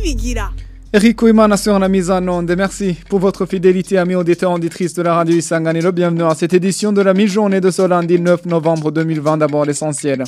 Belle Nibigira. Eric Ouimana sur la mise en onde. Merci pour votre fidélité, amis auditeurs auditrices de la radio Isanganiro. Bienvenue à cette édition de la mi-journée de ce lundi 9 novembre 2020. D'abord l'essentiel.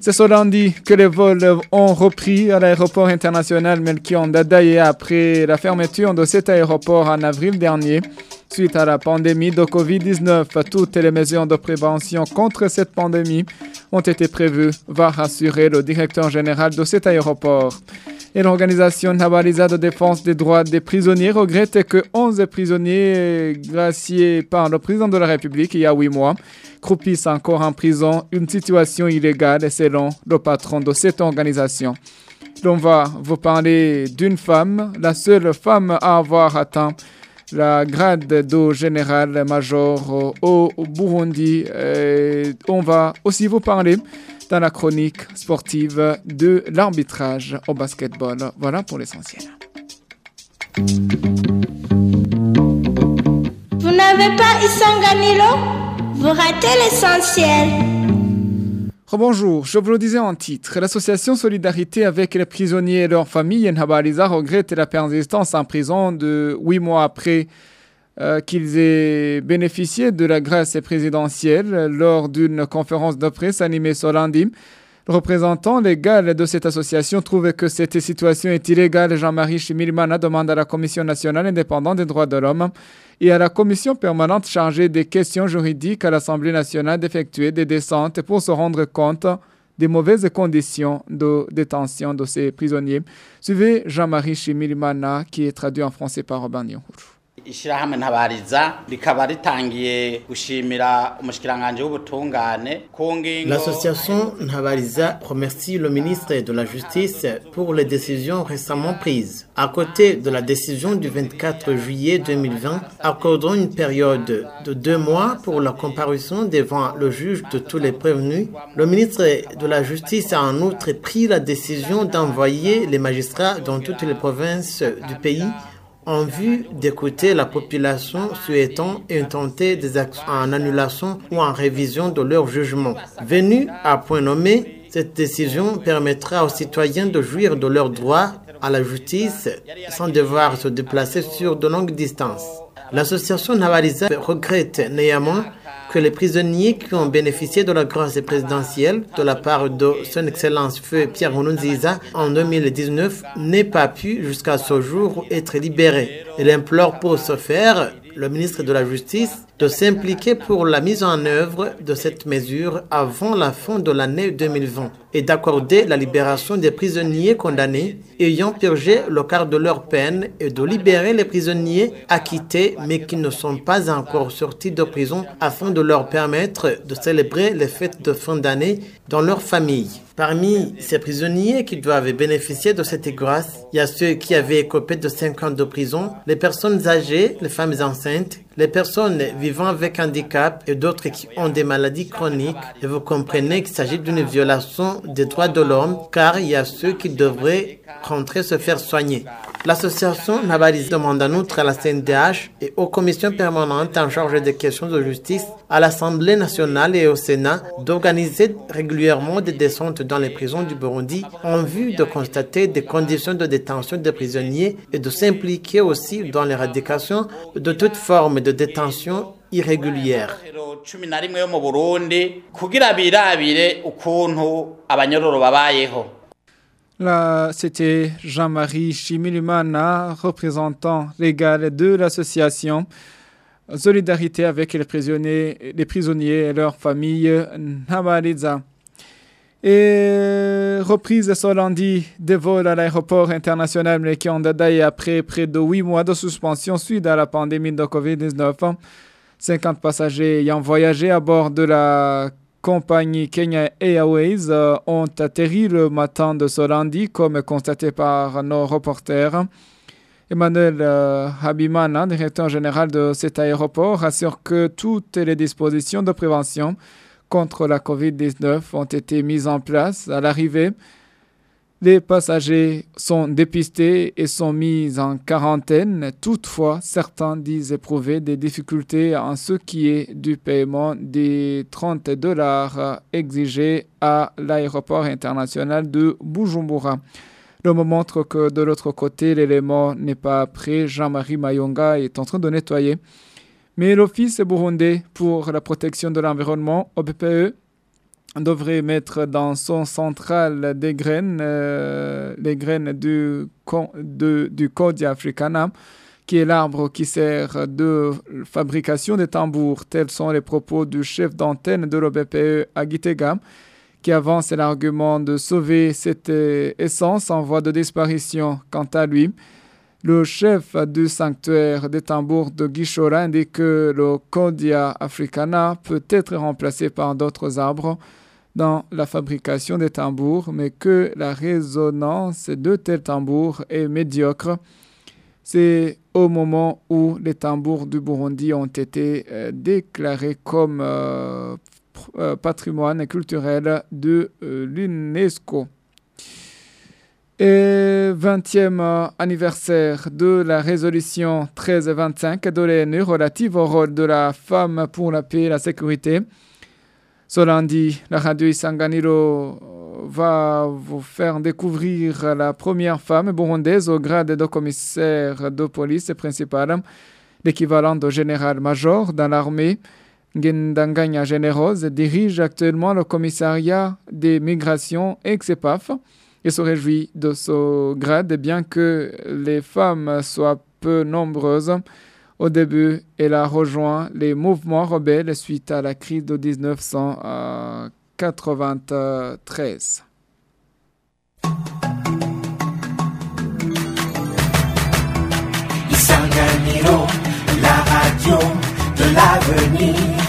C'est ce lundi que les vols ont repris à l'aéroport international Melchior Dadaye après la fermeture de cet aéroport en avril dernier. Suite à la pandémie de Covid-19, toutes les mesures de prévention contre cette pandémie ont été prévues, va rassurer le directeur général de cet aéroport. Et l'organisation Nabaliza de défense des droits des prisonniers regrette que 11 prisonniers graciés par le président de la République il y a 8 mois croupissent encore en prison, une situation illégale selon le patron de cette organisation. On va vous parler d'une femme, la seule femme à avoir atteint la grade de général-major au Burundi. Et on va aussi vous parler dans la chronique sportive de l'arbitrage au basketball. Voilà pour l'essentiel. Vous n'avez pas Isanganilo Vous ratez l'essentiel. Bonjour, je vous le disais en titre, l'association Solidarité avec les prisonniers et leurs familles, Nhabaliza, regrette la persistance en prison de huit mois après euh, qu'ils aient bénéficié de la grâce présidentielle lors d'une conférence de presse animée ce lundi. Le représentant légal de cette association trouve que cette situation est illégale. Jean-Marie Chimilmana demande à la Commission nationale indépendante des droits de l'homme et à la commission permanente chargée des questions juridiques à l'Assemblée nationale d'effectuer des descentes pour se rendre compte des mauvaises conditions de détention de ces prisonniers. Suivez Jean-Marie Chimilimana qui est traduit en français par Robin Nyohuru. Ntabariza L'association Nhabariza remercie le ministre de la Justice pour les décisions récemment prises. À côté de la décision du 24 juillet 2020, accordant une période de deux mois pour la comparution devant le juge de tous les prévenus, le ministre de la Justice a en outre pris la décision d'envoyer les magistrats dans toutes les provinces du pays en vue d'écouter la population souhaitant intenter des actions en annulation ou en révision de leur jugement. Venu à point nommé, cette décision permettra aux citoyens de jouir de leurs droits à la justice sans devoir se déplacer sur de longues distances. L'association Navaliza regrette néanmoins que les prisonniers qui ont bénéficié de la grâce présidentielle de la part de son Excellence Feu Pierre Nkurunziza en 2019 n'aient pas pu jusqu'à ce jour être libérés. Il implore pour ce faire le ministre de la Justice de s'impliquer pour la mise en œuvre de cette mesure avant la fin de l'année 2020 et d'accorder la libération des prisonniers condamnés ayant purgé le quart de leur peine et de libérer les prisonniers acquittés mais qui ne sont pas encore sortis de prison afin de leur permettre de célébrer les fêtes de fin d'année dans leur famille. Parmi ces prisonniers qui doivent bénéficier de cette grâce, il y a ceux qui avaient écopé de 5 ans de prison, les personnes âgées, les femmes enceintes, les personnes vivant avec handicap et d'autres qui ont des maladies chroniques. Et vous comprenez qu'il s'agit d'une violation des droits de l'homme car il y a ceux qui devraient rentrer se faire soigner. L'association Nabalis demande en outre à la CNDH et aux commissions permanentes en charge des questions de justice, à l'Assemblée nationale et au Sénat d'organiser régulièrement des descentes dans les prisons du Burundi en vue de constater des conditions de détention des prisonniers et de s'impliquer aussi dans l'éradication de toute forme de détention irrégulière. C'était Jean-Marie Chimilumana, représentant légal de l'association Solidarité avec les prisonniers, les et leurs familles Nabaliza. Et reprise ce lundi des vols à l'aéroport international Mlekion Dadaï après près de 8 mois de suspension suite à la pandémie de Covid-19. 50 passagers ayant voyagé à bord de la compagnie Kenya Airways euh, ont atterri le matin de ce lundi, comme constaté par nos reporters. Emmanuel euh, Habimana, directeur général de cet aéroport, assure que toutes les dispositions de prévention contre la COVID-19 ont été mises en place à l'arrivée. Les passagers sont dépistés et sont mis en quarantaine. Toutefois, certains disent éprouver des difficultés en ce qui est du paiement des 30 dollars exigés à l'aéroport international de Bujumbura. Le montre que de l'autre côté, l'élément n'est pas prêt. Jean-Marie Mayonga est en train de nettoyer. Mais l'Office burundais pour la protection de l'environnement, OBPE, devrait mettre dans son central des graines, euh, les graines du, de, du Codia africana, qui est l'arbre qui sert de fabrication des tambours. Tels sont les propos du chef d'antenne de l'OBPE à qui avance l'argument de sauver cette essence en voie de disparition. Quant à lui, le chef du sanctuaire des tambours de Gishora indique que le Codia africana peut être remplacé par d'autres arbres dans la fabrication des tambours, mais que la résonance de tels tambours est médiocre. C'est au moment où les tambours du Burundi ont été euh, déclarés comme euh, euh, patrimoine culturel de l'UNESCO. Et 20e anniversaire de la résolution 1325 de l'ONU relative au rôle de la femme pour la paix et la sécurité. Ce lundi, la radio Isanganiro va vous faire découvrir la première femme burundaise au grade de commissaire de police principal, l'équivalent de général-major dans l'armée. Ngendanganya Générose dirige actuellement le commissariat des migrations ex-EPAF et se réjouit de ce grade, bien que les femmes soient peu nombreuses. Au début, elle a rejoint les mouvements rebelles suite à la crise de 1993. la radio de l'avenir.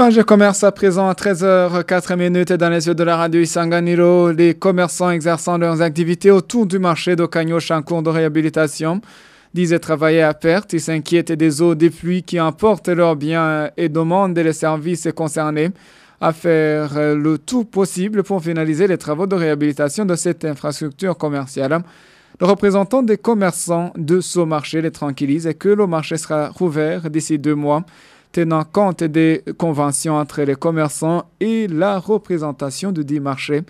Page commerce à présent à 13h04 minutes dans les yeux de la radio Isanganiro. Les commerçants exerçant leurs activités autour du marché d'Okanyosh en cours de réhabilitation disaient travailler à perte. Ils s'inquiètent des eaux des pluies qui emportent leurs biens et demandent les services concernés à faire le tout possible pour finaliser les travaux de réhabilitation de cette infrastructure commerciale. Le représentant des commerçants de ce marché les tranquillise et que le marché sera rouvert d'ici deux mois, tenant compte des conventions entre les commerçants et la représentation du dit marché.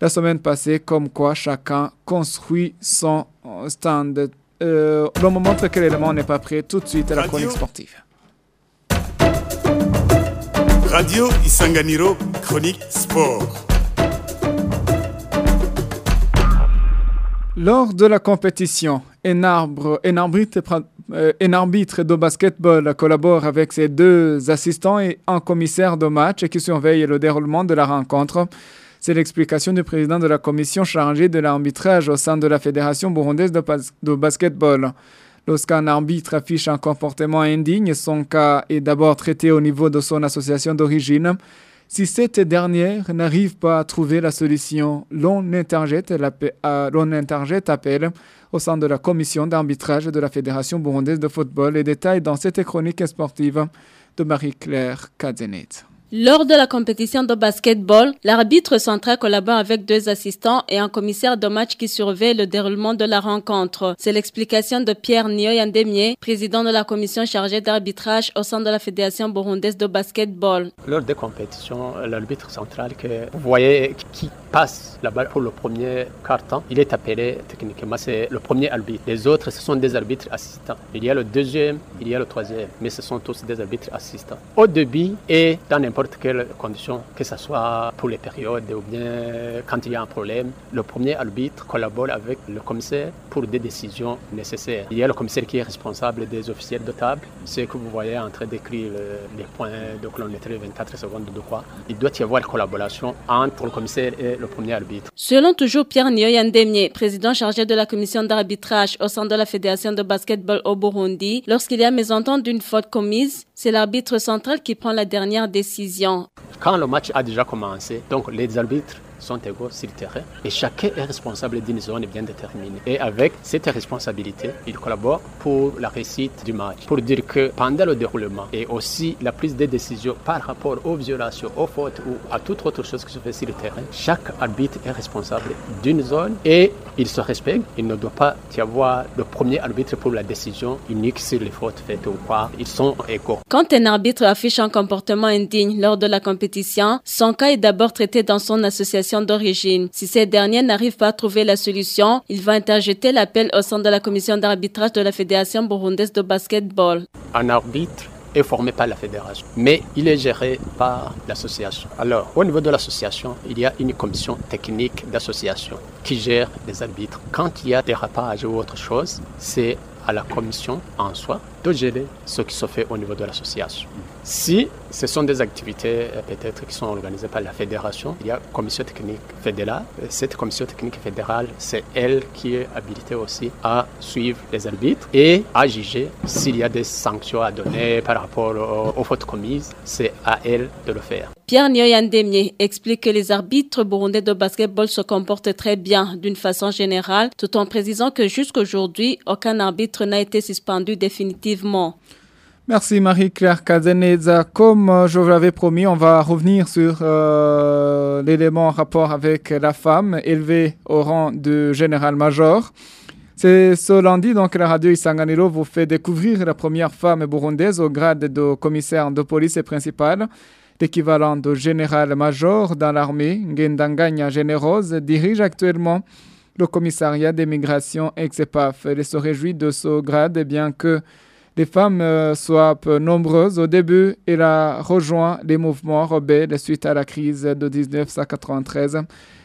La semaine passée, comme quoi chacun construit son stand euh, l'on me montre que l'élément n'est pas prêt tout de suite à la chronique sportive. Radio Isanganiro, chronique sport. Lors de la compétition, un, arbre, un, arbitre, euh, un arbitre de basketball collabore avec ses deux assistants et un commissaire de match qui surveille le déroulement de la rencontre. C'est l'explication du président de la commission chargée de l'arbitrage au sein de la Fédération burundaise de, de basketball. Lorsqu'un arbitre affiche un comportement indigne, son cas est d'abord traité au niveau de son association d'origine. Si cette dernière n'arrive pas à trouver la solution, l'on interjette, appel au sein de la commission d'arbitrage de la Fédération burundaise de football. Les détails dans cette chronique sportive de Marie-Claire Kadzenit. Lors de la compétition de basketball, l'arbitre central collabore avec deux assistants et un commissaire de match qui surveille le déroulement de la rencontre. C'est l'explication de Pierre Nioyandemier, président de la commission chargée d'arbitrage au sein de la Fédération burundaise de basketball. Lors des compétitions, l'arbitre central que vous voyez qui passe la balle pour le premier carton, il est appelé techniquement, c'est le premier arbitre. Les autres, ce sont des arbitres assistants. Il y a le deuxième, il y a le troisième, mais ce sont tous des arbitres assistants. Au début et dans n'importe quelle condition, que ce soit pour les périodes ou bien quand il y a un problème, le premier arbitre collabore avec le commissaire pour des décisions nécessaires. Il y a le commissaire qui est responsable des officiels de table, ce que vous voyez en train d'écrire les points de chronométrie 24 secondes de quoi. Il doit y avoir collaboration entre le commissaire et le premier arbitre. Selon toujours Pierre Nioyandemier, président chargé de la commission d'arbitrage au sein de la Fédération de basketball au Burundi, lorsqu'il y a mésentente d'une faute commise, c'est l'arbitre central qui prend la dernière décision. Quand le match a déjà commencé, donc les arbitres sont égaux sur le terrain et chacun est responsable d'une zone bien déterminée. Et avec cette responsabilité, ils collaborent pour la réussite du match. Pour dire que pendant le déroulement et aussi la prise de décision par rapport aux violations, aux fautes ou à toute autre chose qui se fait sur le terrain, chaque arbitre est responsable d'une zone et il se respecte. Il ne doit pas y avoir le premier arbitre pour la décision unique sur les fautes faites ou pas. Ils sont égaux. Quand un arbitre affiche un comportement indigne lors de la compétition, son cas est d'abord traité dans son association d'origine. Si cette dernière n'arrive pas à trouver la solution, il va interjeter l'appel au sein de la commission d'arbitrage de la Fédération burundaise de basketball. Un arbitre est formé par la fédération, mais il est géré par l'association. Alors, au niveau de l'association, il y a une commission technique d'association qui gère les arbitres. Quand il y a des rapages ou autre chose, c'est à la commission en soi de gérer ce qui se fait au niveau de l'association. Si ce sont des activités euh, peut-être qui sont organisées par la fédération, il y a commission technique fédérale. Cette commission technique fédérale, c'est elle qui est habilitée aussi à suivre les arbitres et à juger s'il y a des sanctions à donner par rapport aux, aux fautes commises. C'est à elle de le faire. Pierre Nyoyandemie explique que les arbitres burundais de basketball se comportent très bien d'une façon générale, tout en précisant que jusqu'aujourd'hui, aucun arbitre n'a été suspendu définitivement. Merci Marie-Claire Kazeneza. Comme euh, je vous l'avais promis, on va revenir sur euh, l'élément en rapport avec la femme élevée au rang de général-major. C'est ce lundi, donc la radio Isanganiro vous fait découvrir la première femme burundaise au grade de commissaire de police principale, l'équivalent de général-major dans l'armée. Ngendanganya Générose dirige actuellement le commissariat des migrations ex-EPAF. Elle se réjouit de ce grade, bien que les femmes euh, soient peu nombreuses. Au début, elle a rejoint les mouvements rebelles suite à la crise de 1993.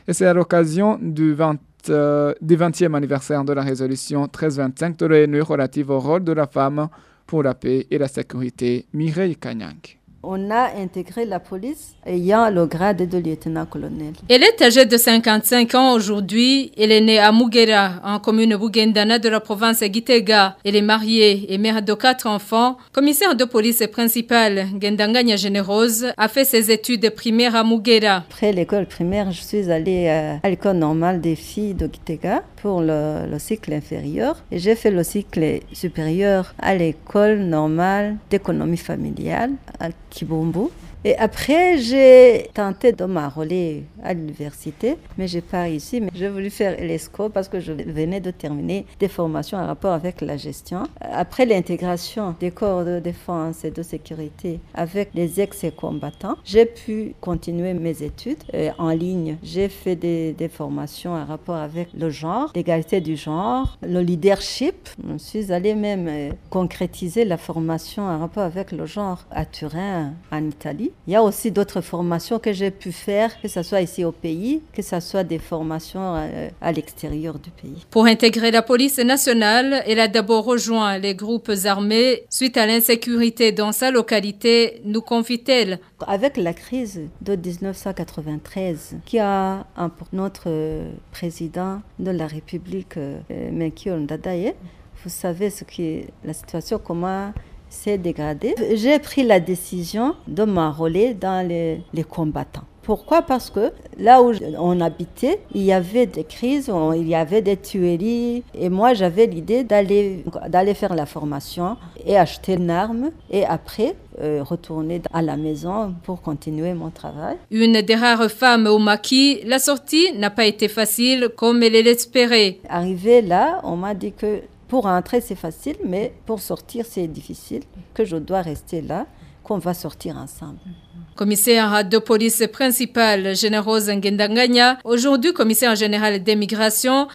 Et c'est à l'occasion du 20 euh, du 20e anniversaire de la résolution 1325 de l'ONU relative au rôle de la femme pour la paix et la sécurité, Mireille Kanyang. On a intégré la police ayant le grade de lieutenant-colonel. Elle est âgée de 55 ans aujourd'hui. Elle est née à Mugera, en commune Bougendana de la province Gitega. Elle est mariée et mère de quatre enfants. Commissaire de police principale, Gendanganya Générose, a fait ses études primaires à Mugera. Après l'école primaire, je suis allée euh, à l'école normale des filles de Gitega pour le, le cycle inférieur. Et j'ai fait le cycle supérieur à l'école normale d'économie familiale à 기본부? Et après, j'ai tenté de m'enrôler à l'université, mais j'ai pas réussi. Mais j'ai voulu faire l'ESCO parce que je venais de terminer des formations en rapport avec la gestion. Après l'intégration des corps de défense et de sécurité avec les ex-combattants, j'ai pu continuer mes études en ligne. J'ai fait des, des formations en rapport avec le genre, l'égalité du genre, le leadership. Je suis allée même euh, concrétiser la formation en rapport avec le genre à Turin, en Italie. Il y a aussi d'autres formations que j'ai pu faire, que ce soit ici au pays, que ce soit des formations euh, à l'extérieur du pays. Pour intégrer la police nationale, elle a d'abord rejoint les groupes armés suite à l'insécurité dans sa localité, nous confie-t-elle. Avec la crise de 1993, qui a un, notre euh, président de la République, euh, Menkyo Ndadaye, vous savez ce qui est la situation, comment s'est dégradée. J'ai pris la décision de m'enrôler dans les, les combattants. Pourquoi? Parce que là où on habitait, il y avait des crises, on- il y avait des tueries. Et moi, j'avais l'idée d'aller d'aller faire la formation et acheter une arme et après euh, retourner à la maison pour continuer mon travail. Une des rares femmes au maquis, la sortie n'a pas été facile comme elle l'espérait. Arrivé là, on m'a dit que pour rentrer c'est facile, mais pour sortir c'est difficile, que je dois rester là, qu'on va sortir ensemble. Commissaire de police principale, Générose Ngendanganya, aujourd'hui commissaire général des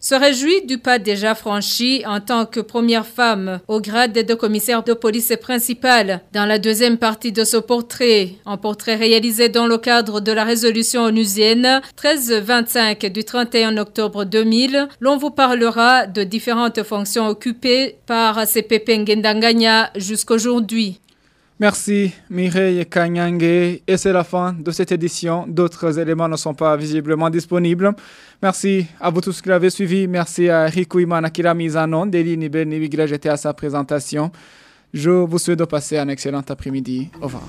se réjouit du pas déjà franchi en tant que première femme au grade de commissaire de police principale. Dans la deuxième partie de ce portrait, un portrait réalisé dans le cadre de la résolution onusienne 1325 du 31 octobre 2000, l'on vous parlera de différentes fonctions occupées par CPP Ngendanganya jusqu'aujourd'hui. Merci Mireille Kanyange. Et c'est la fin de cette édition. D'autres éléments ne sont pas visiblement disponibles. Merci à vous tous qui l'avez suivi. Merci à Riku Imana qui l'a mise en à sa présentation. Je vous souhaite de passer un excellent après-midi. Au revoir.